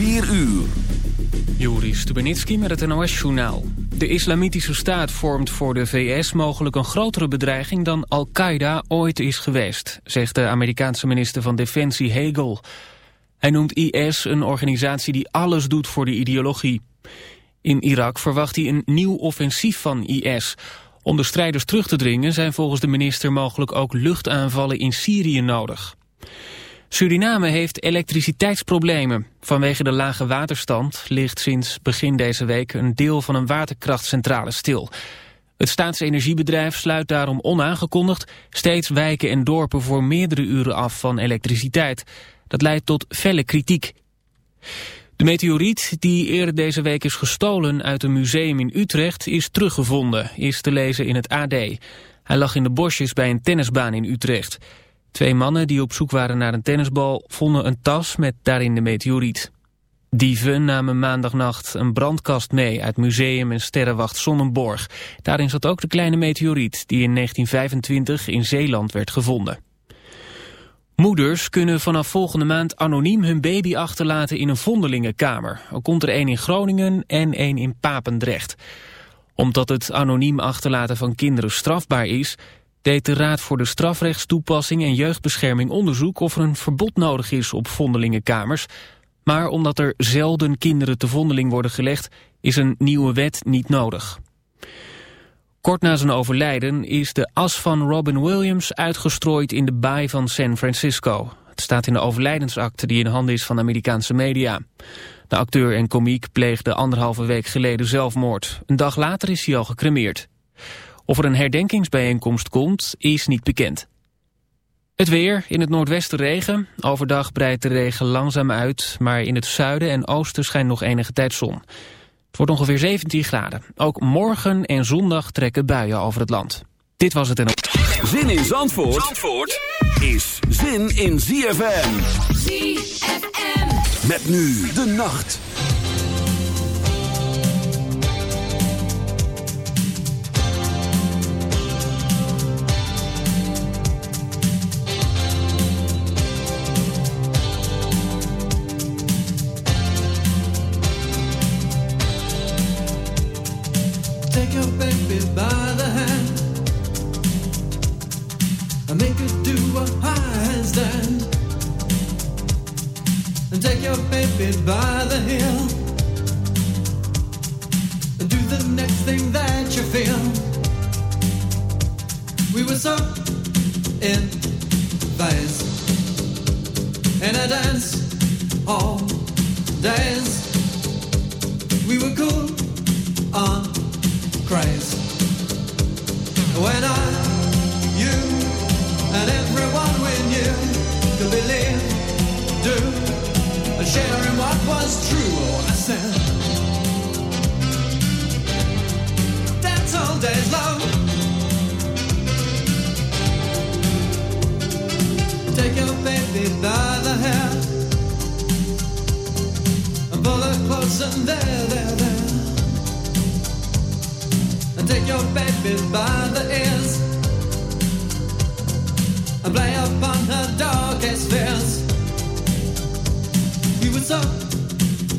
4 uur. Juri Stubenitski met het NOS-journaal. De islamitische staat vormt voor de VS mogelijk een grotere bedreiging dan Al-Qaeda ooit is geweest, zegt de Amerikaanse minister van Defensie Hegel. Hij noemt IS een organisatie die alles doet voor de ideologie. In Irak verwacht hij een nieuw offensief van IS. Om de strijders terug te dringen zijn volgens de minister mogelijk ook luchtaanvallen in Syrië nodig. Suriname heeft elektriciteitsproblemen. Vanwege de lage waterstand ligt sinds begin deze week een deel van een waterkrachtcentrale stil. Het staatsenergiebedrijf sluit daarom onaangekondigd steeds wijken en dorpen voor meerdere uren af van elektriciteit. Dat leidt tot felle kritiek. De meteoriet die eerder deze week is gestolen uit een museum in Utrecht is teruggevonden, is te lezen in het AD. Hij lag in de bosjes bij een tennisbaan in Utrecht. Twee mannen die op zoek waren naar een tennisbal vonden een tas met daarin de meteoriet. Dieven namen maandagnacht een brandkast mee uit museum en sterrenwacht Sonnenborg. Daarin zat ook de kleine meteoriet die in 1925 in Zeeland werd gevonden. Moeders kunnen vanaf volgende maand anoniem hun baby achterlaten in een vondelingenkamer. Er komt er één in Groningen en één in Papendrecht. Omdat het anoniem achterlaten van kinderen strafbaar is deed de Raad voor de Strafrechtstoepassing en Jeugdbescherming onderzoek of er een verbod nodig is op vondelingenkamers. Maar omdat er zelden kinderen te vondeling worden gelegd, is een nieuwe wet niet nodig. Kort na zijn overlijden is de as van Robin Williams uitgestrooid in de baai van San Francisco. Het staat in de overlijdensakte die in handen is van Amerikaanse media. De acteur en komiek pleegde anderhalve week geleden zelfmoord. Een dag later is hij al gecremeerd. Of er een herdenkingsbijeenkomst komt, is niet bekend. Het weer, in het noordwesten regen. Overdag breidt de regen langzaam uit, maar in het zuiden en oosten schijnt nog enige tijd zon. Het wordt ongeveer 17 graden. Ook morgen en zondag trekken buien over het land. Dit was het en... Zin in Zandvoort, Zandvoort is zin in ZFM. ZFM. Met nu de nacht.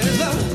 there's love.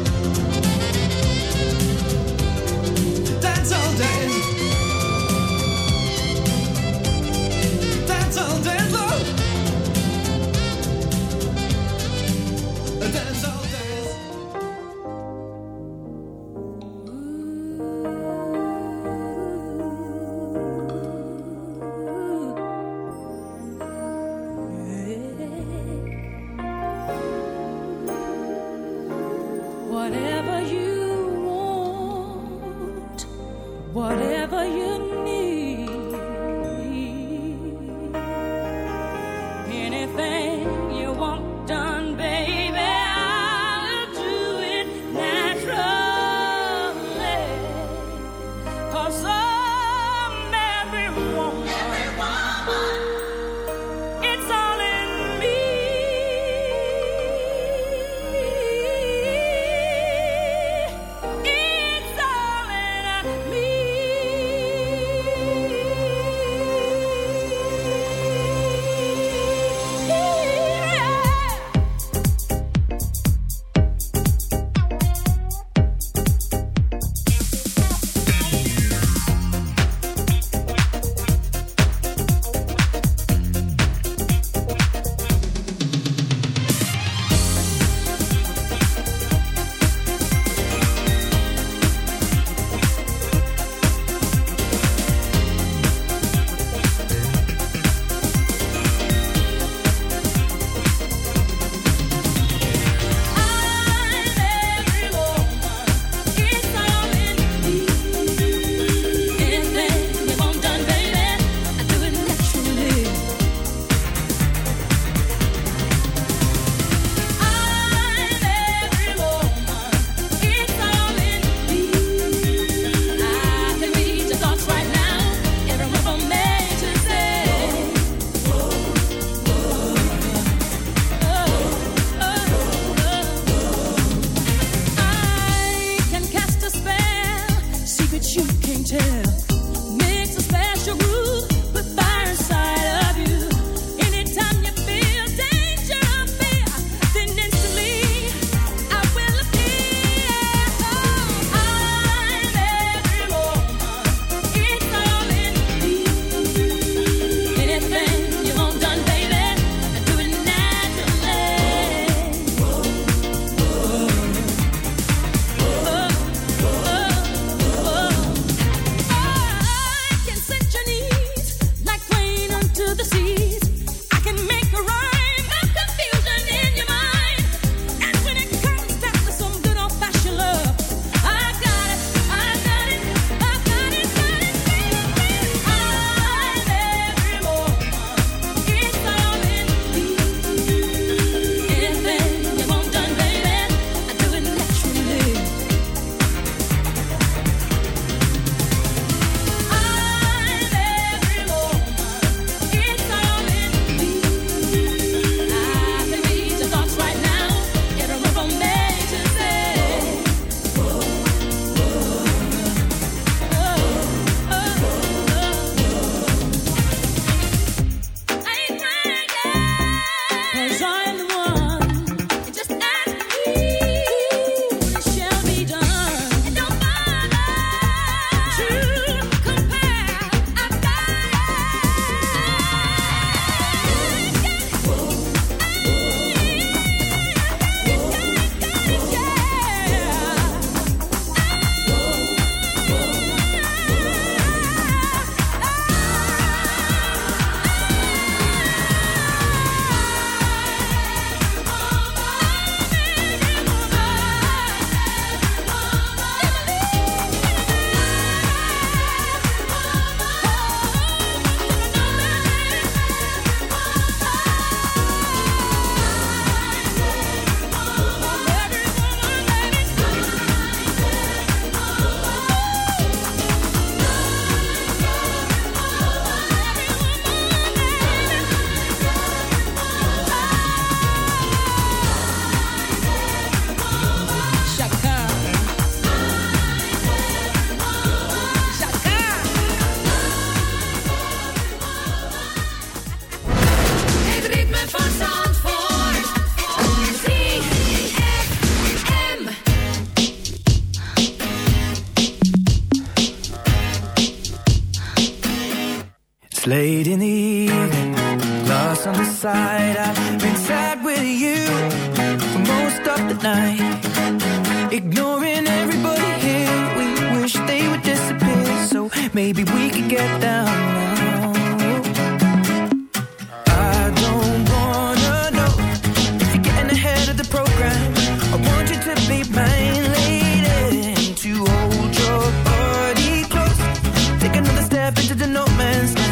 The no man's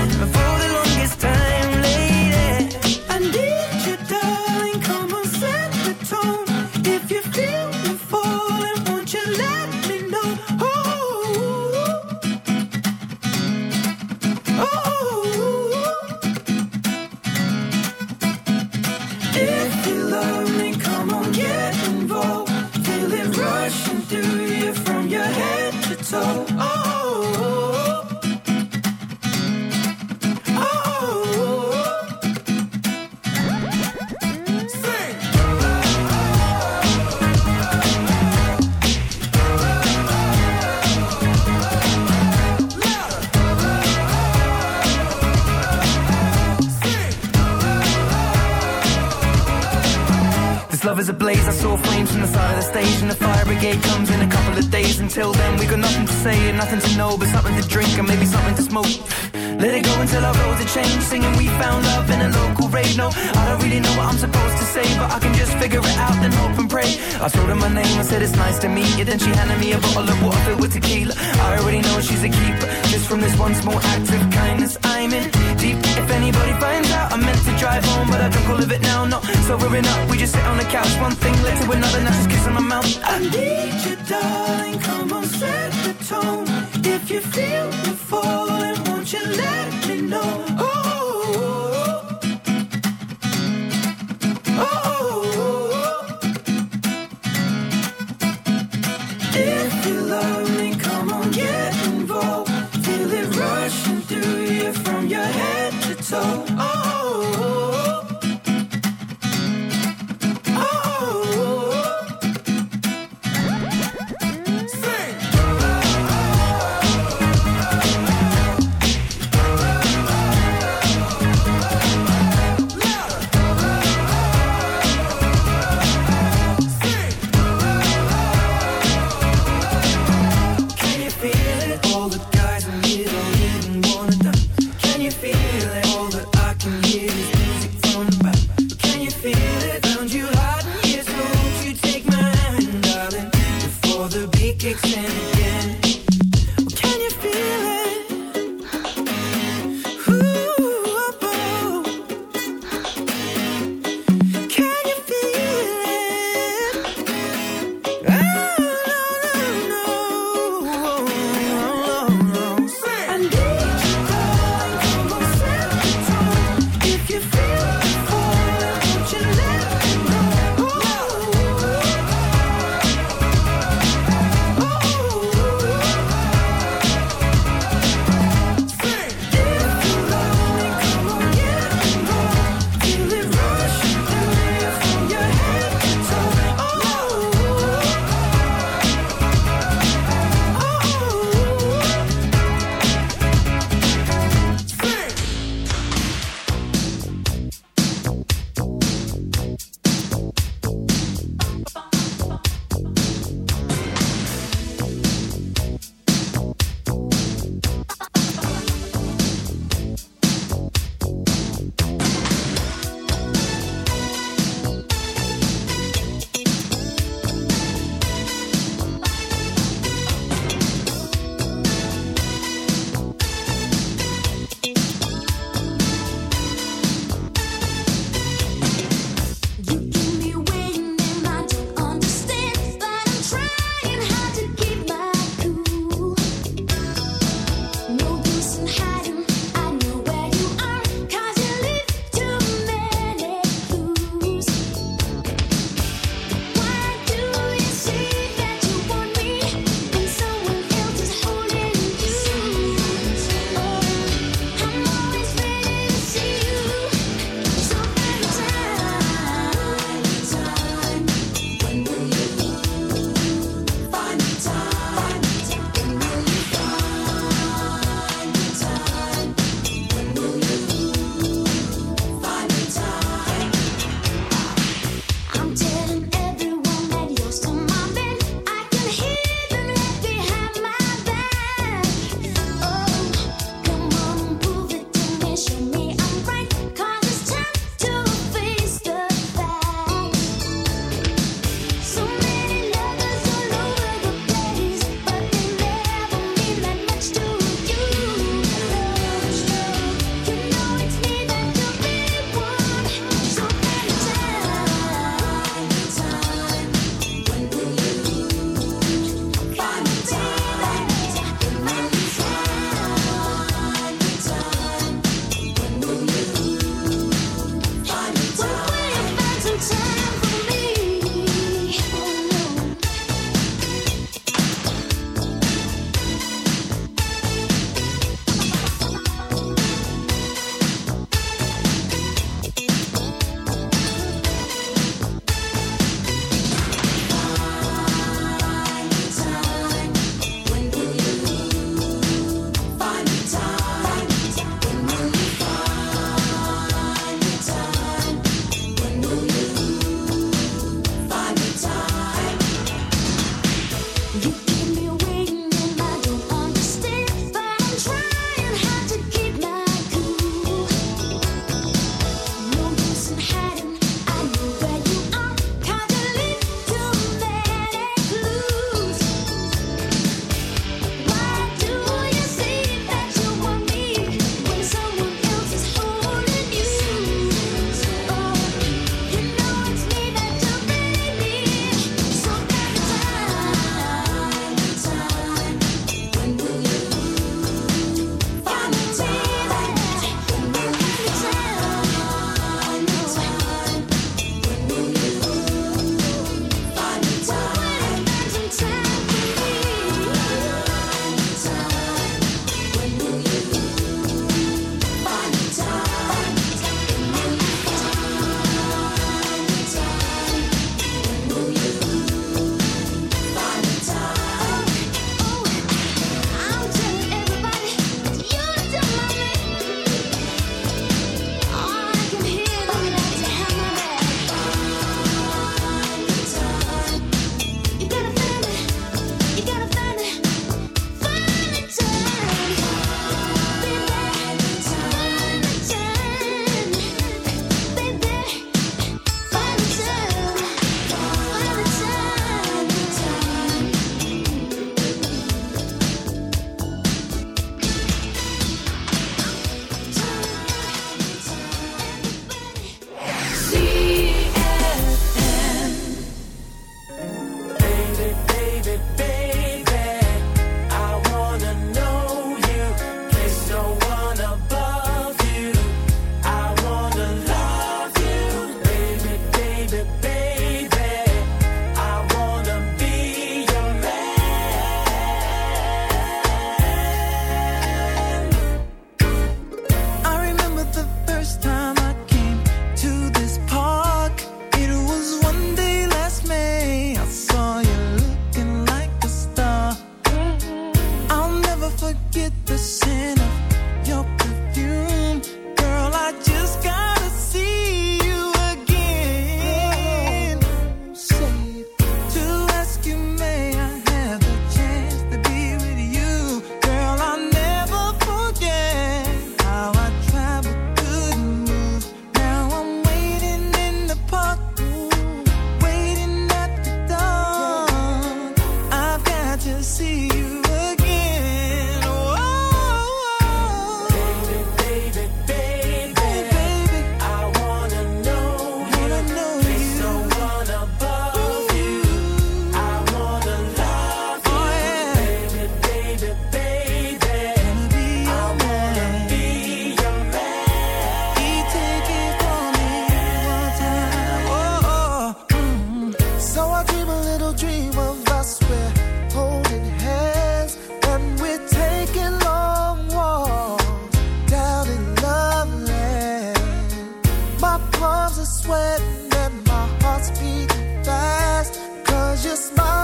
just my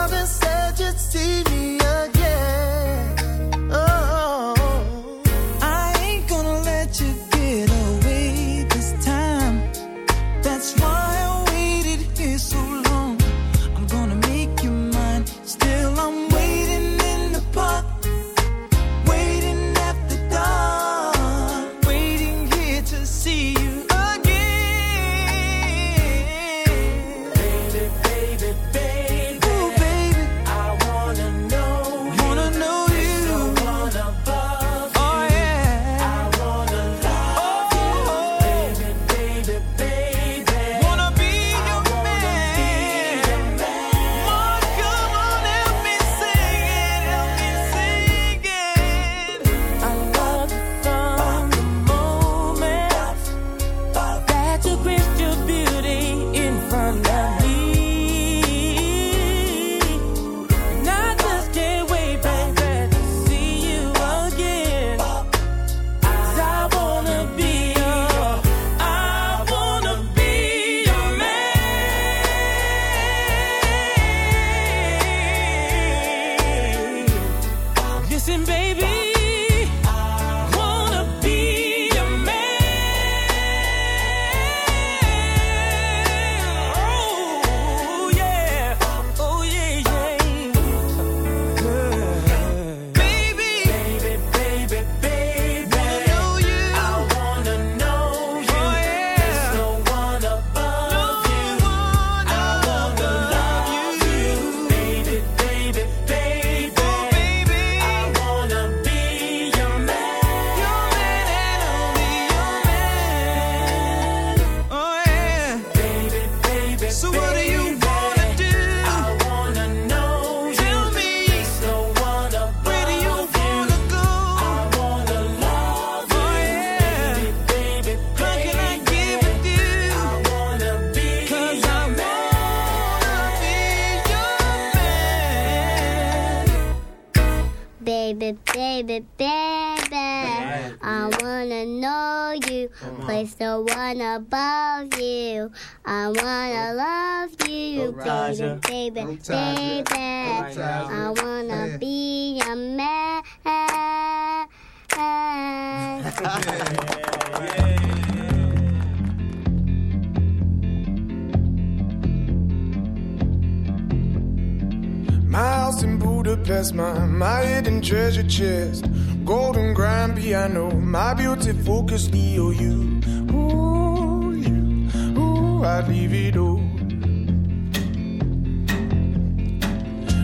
Baby, baby, baby, I wanna be a man. My house in Budapest, my, my hidden treasure chest, golden grand piano, my beauty focused EOU. Ooh, you, ooh, I'd leave it all.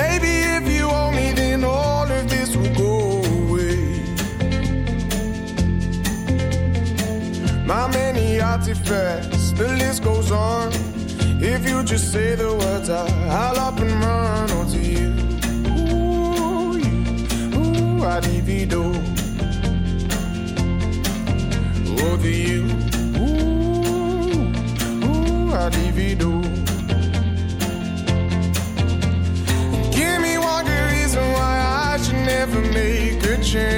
Maybe if you me, then all of this will go away. My many artifacts, the list goes on. If you just say the words out, I'll up and run onto you. Ooh, you, ooh, I do. Oh, to you. future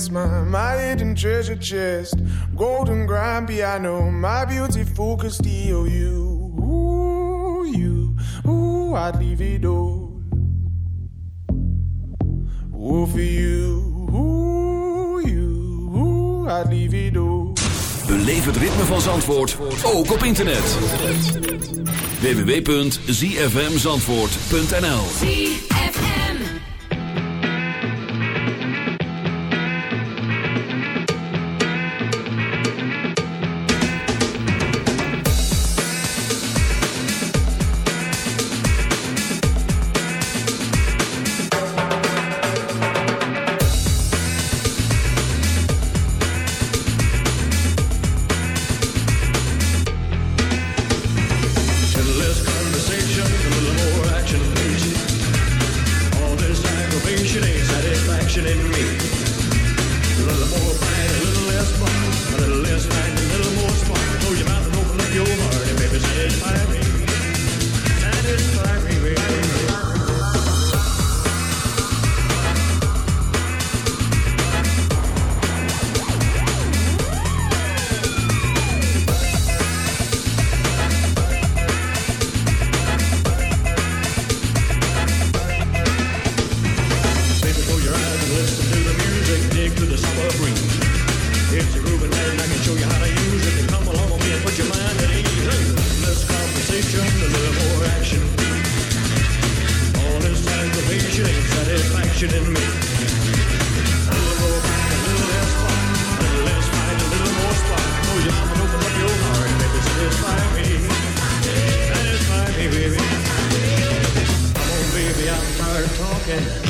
is my, my hidden treasure chest. Golden grand piano, my beautiful Castillo. You, ooh, you, ooh, I'd leave it all. Ooh, for you, ooh, you, ooh, I'd leave it all. Beleef het ritme van Zandvoort, ook op internet. www.zfmzandvoort.nl Okay.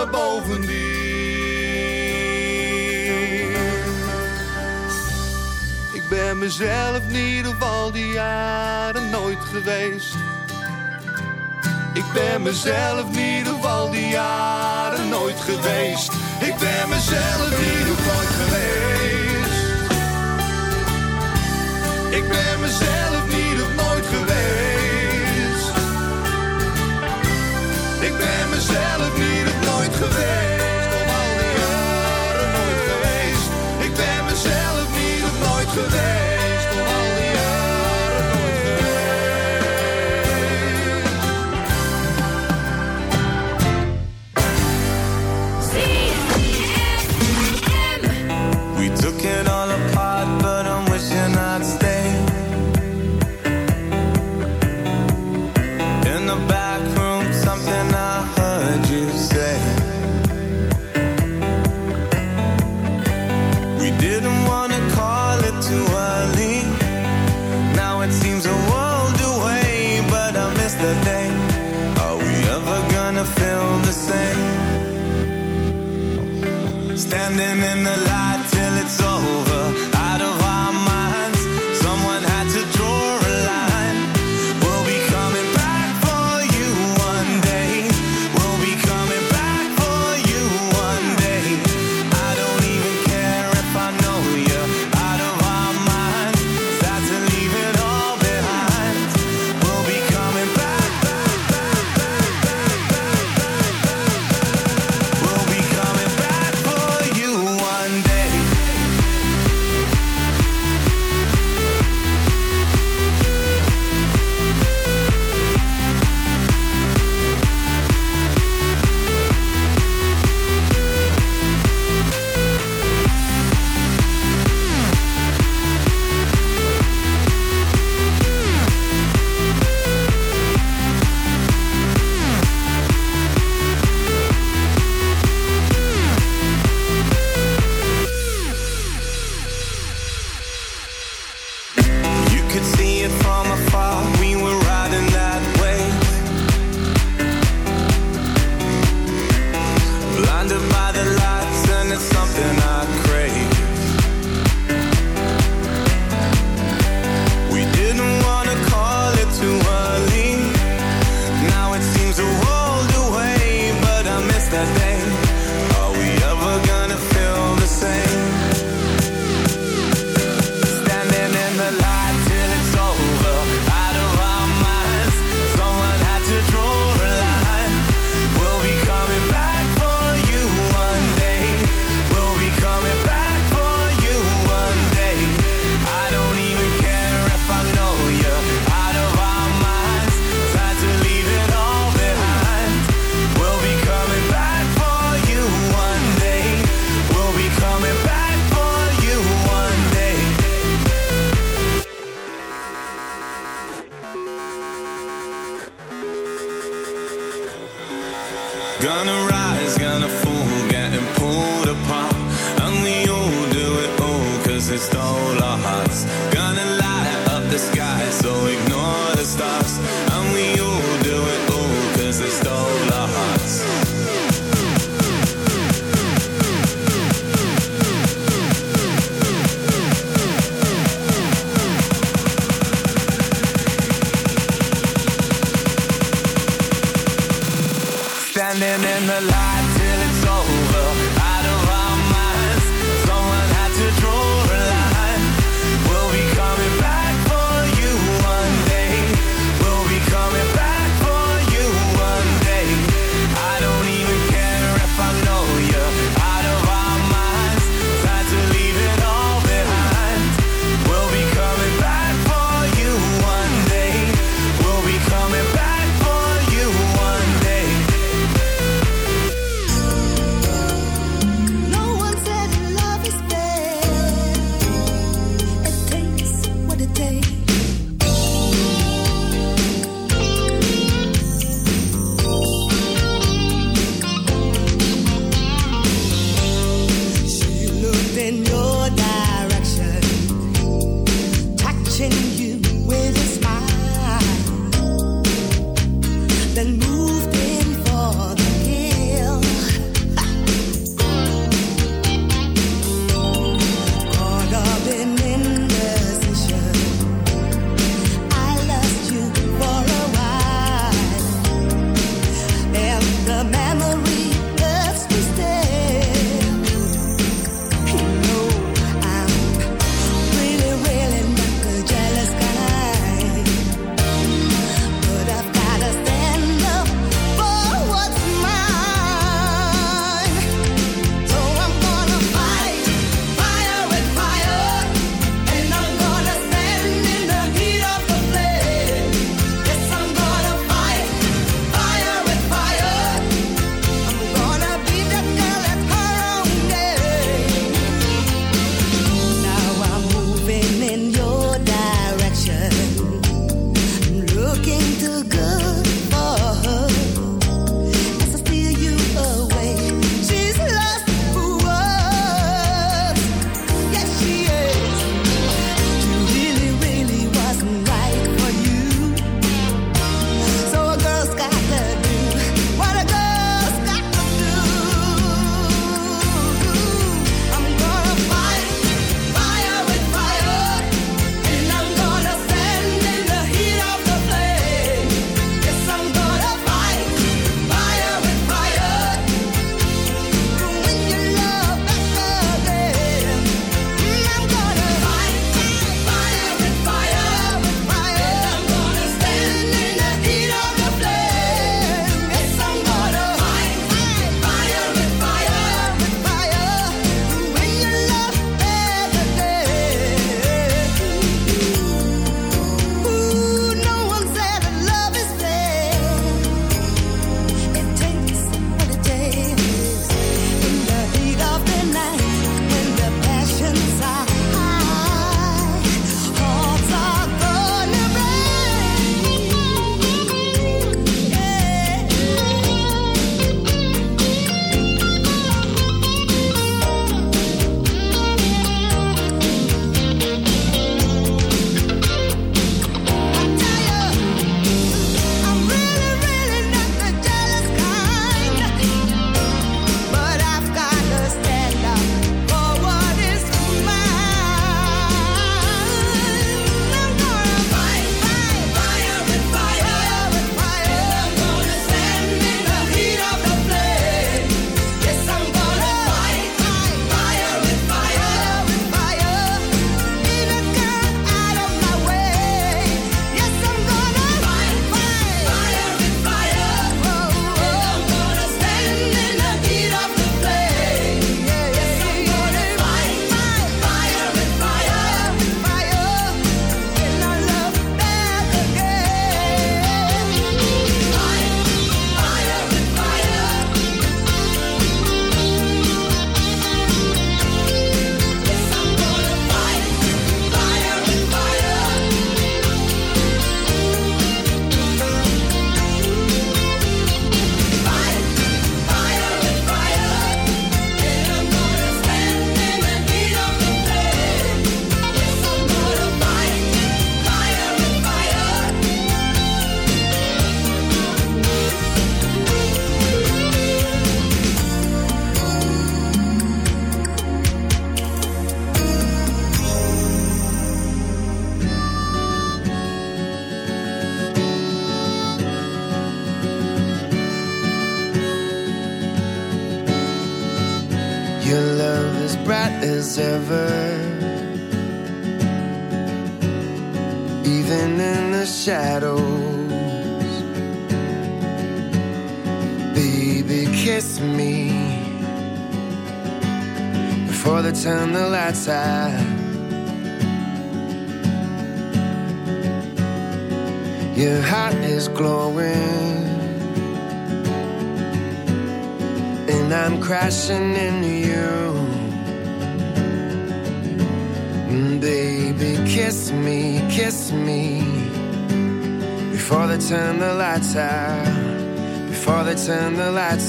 Mezelf niet of al die jaren nooit geweest. Ik ben mezelf niet of al die jaren nooit geweest. Ik ben mezelf niet of nooit geweest. Ik ben mezelf niet of nooit geweest. Ik ben mezelf niet of nooit geweest. Ik ben mezelf niet of nooit geweest.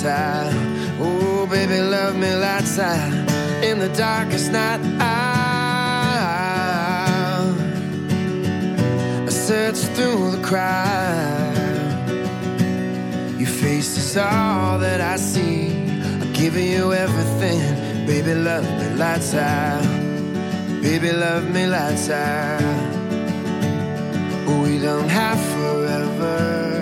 Lights. Oh, baby, love me lights out in the darkest night. I search through the crowd. Your face is all that I see. I've given you everything. Baby, love me lights out. Baby, love me lights out. We don't have forever.